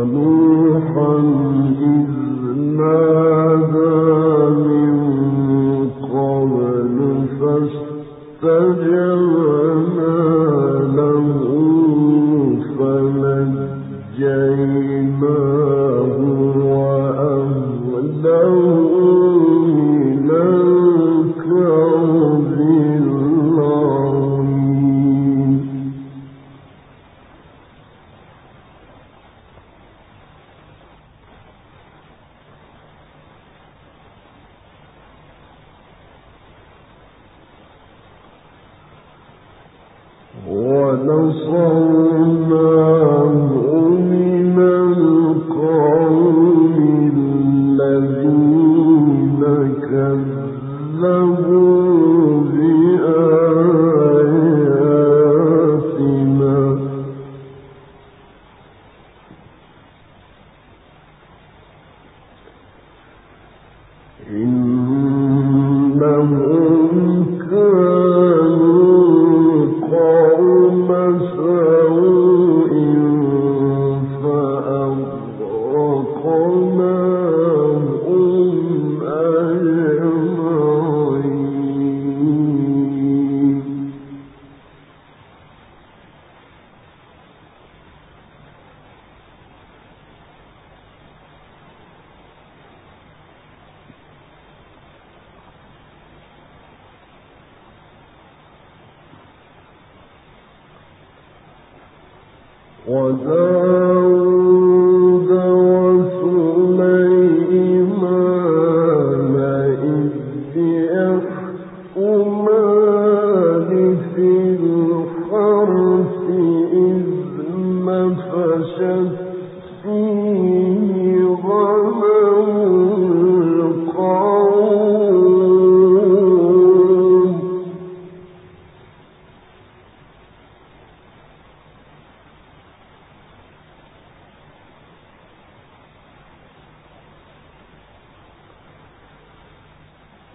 يعلمون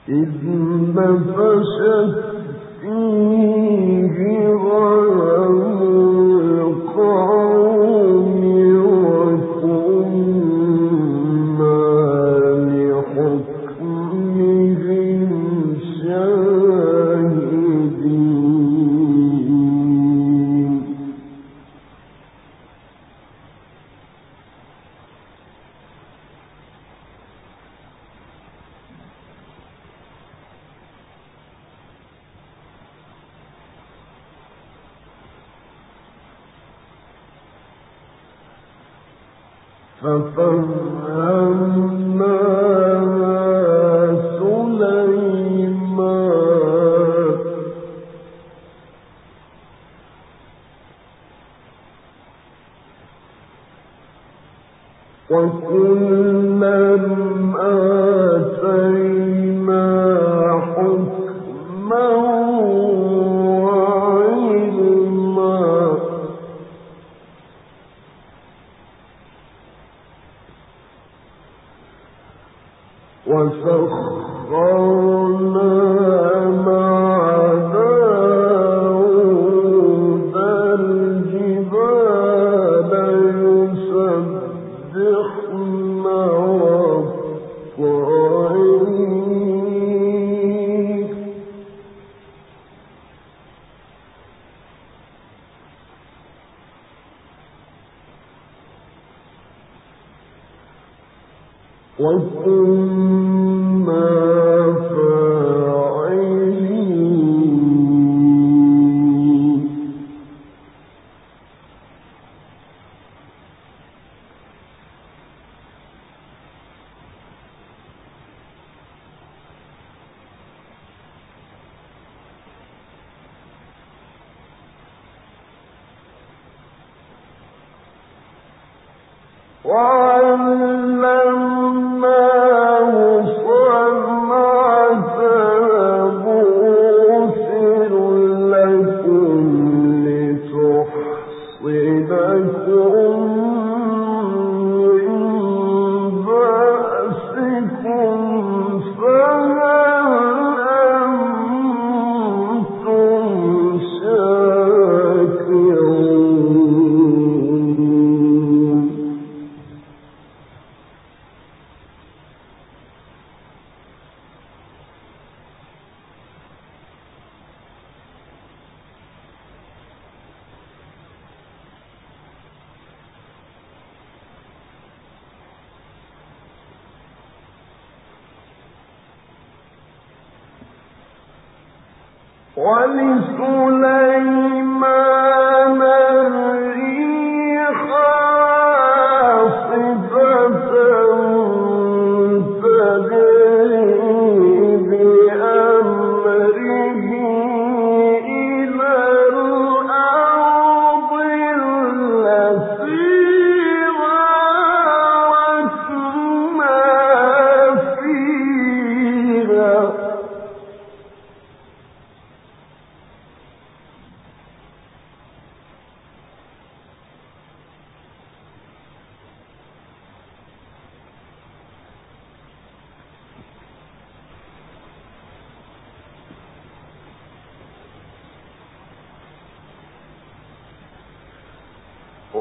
إذ نفشت فيه غرامه وكلا آتينا ولسليمان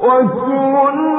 ومن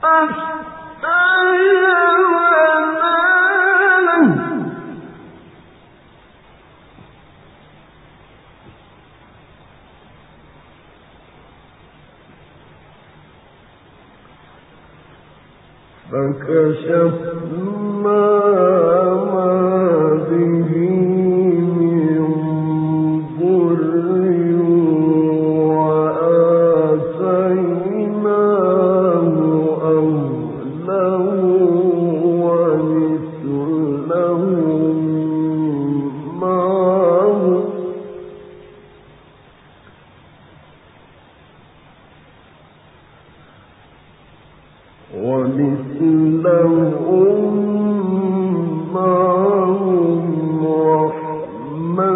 啊。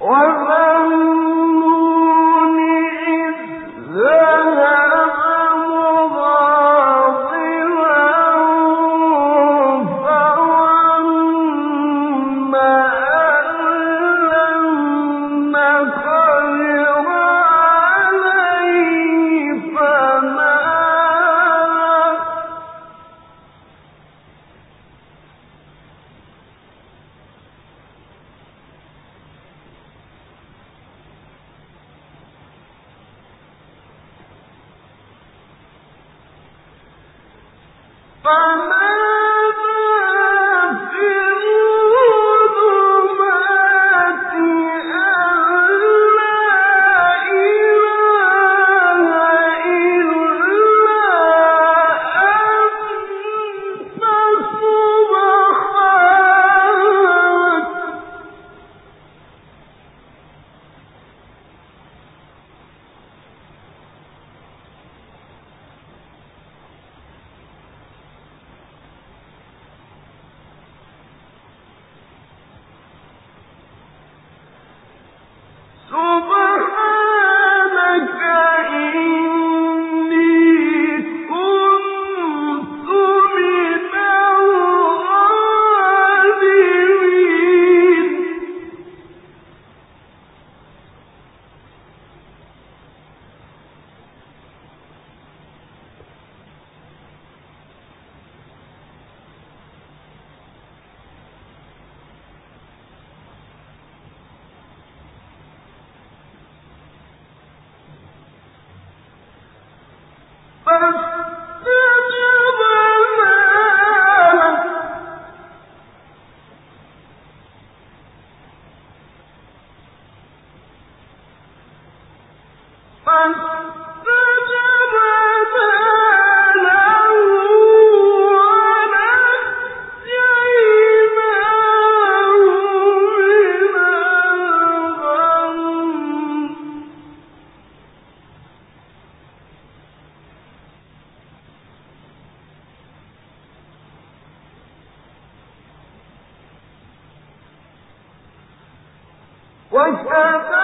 ومن وكذلك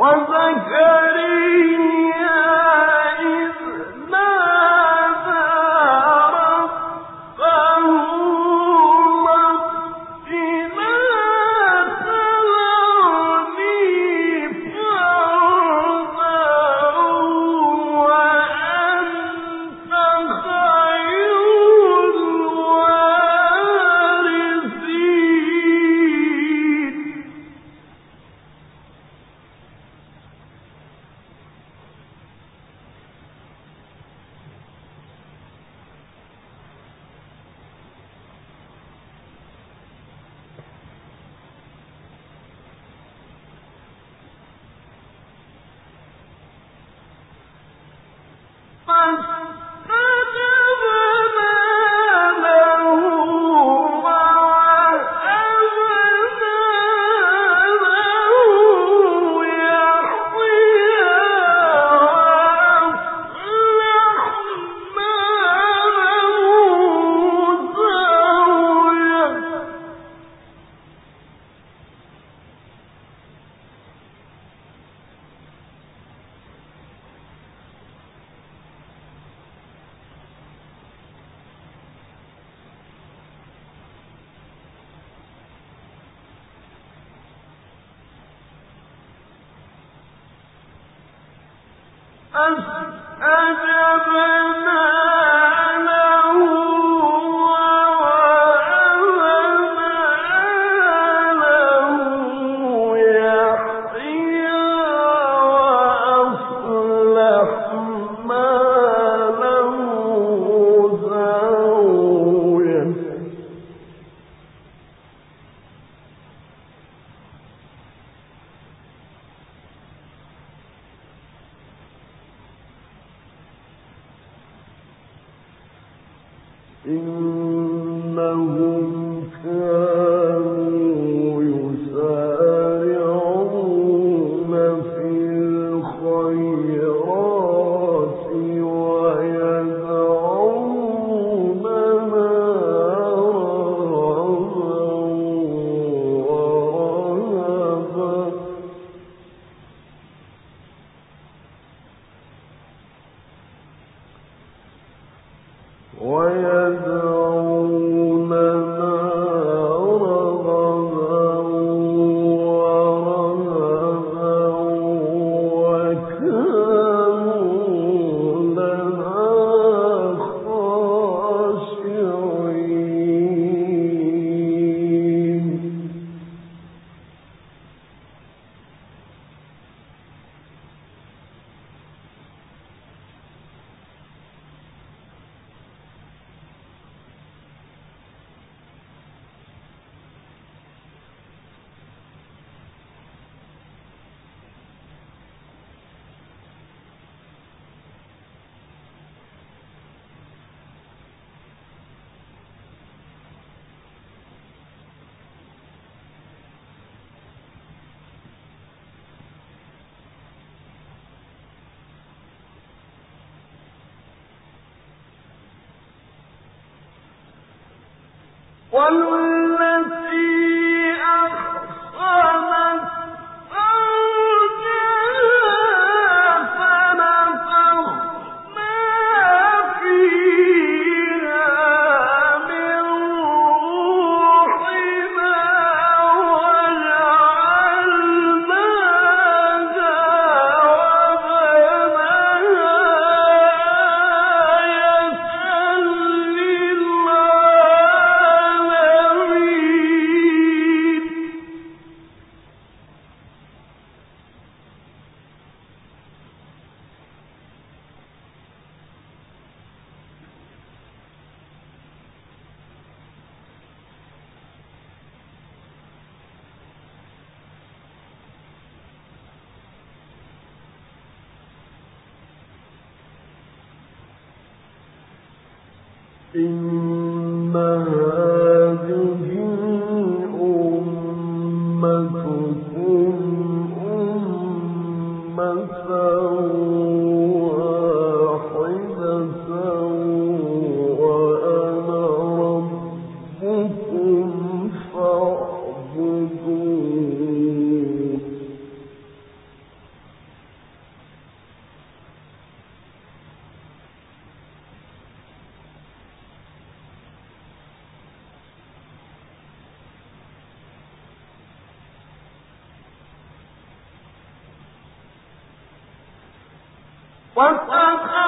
وزكريا والتي إن وتخطى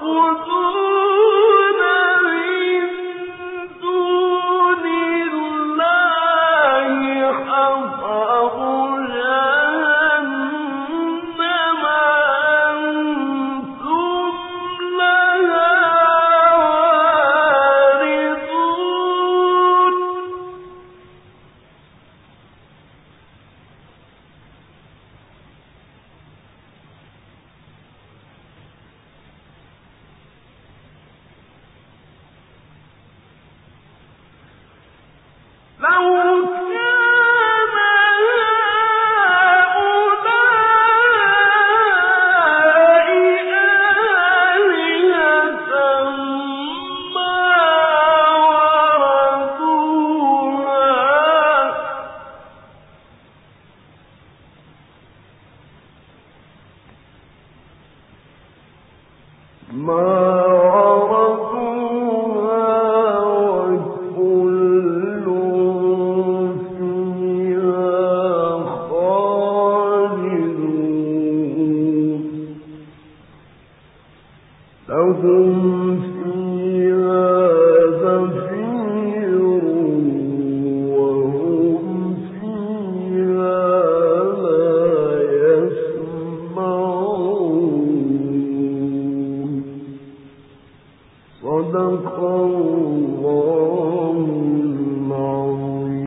فاعبدوا